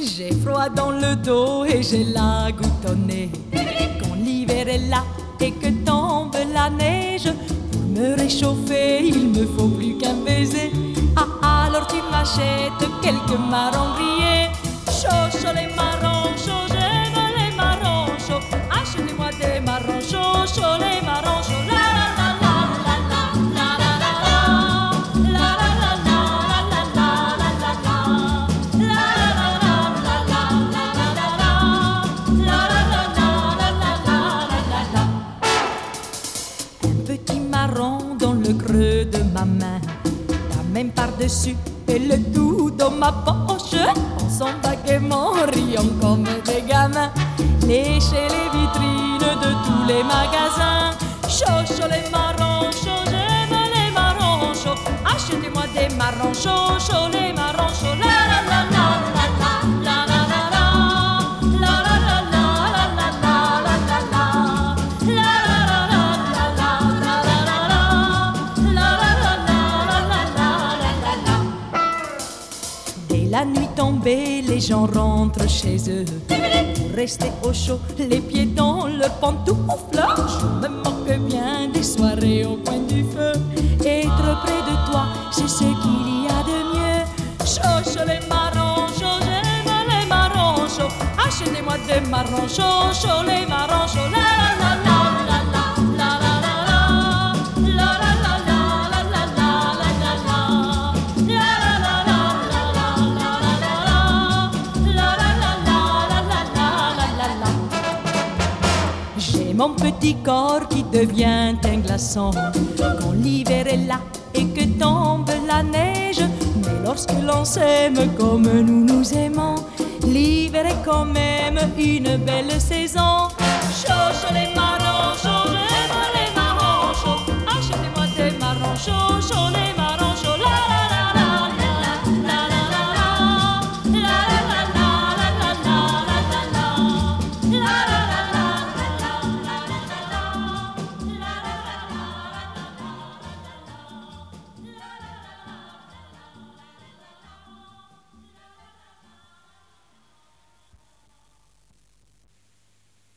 J'ai froid dans le dos et j'ai la goutte au. Quand l'hiver est là et que tombe la neige, pour me réchauffer, il me faut plus qu'un baiser. Ah, alors tu m'achètes quelques marrons grillés. Chaud, chaud les marrons chauds, j'aime les marrons chauds. Achetez-moi des marrons chauds, chauds les petit marron dans le creux de ma main, la même par-dessus et le tout dans ma poche. On s'en riant comme des gamins, lécher les vitrines de tous les magasins. Chaud les marrons la nuit tombée, les gens rentrent chez eux. Pour rester au chaud, les pieds dans le pantoufle. Je me moque bien des soirées au coin du feu. Être près de toi, c'est ce qu'il y a de mieux. Chaud les marrons j'aime les marrons. Achetez-moi des marrons chauds les marrons mon petit corps qui devient un glaçon quand l'hiver est là et que tombe la neige. Mais lorsque l'on s'aime comme nous nous aimons, l'hiver est quand même une belle saison.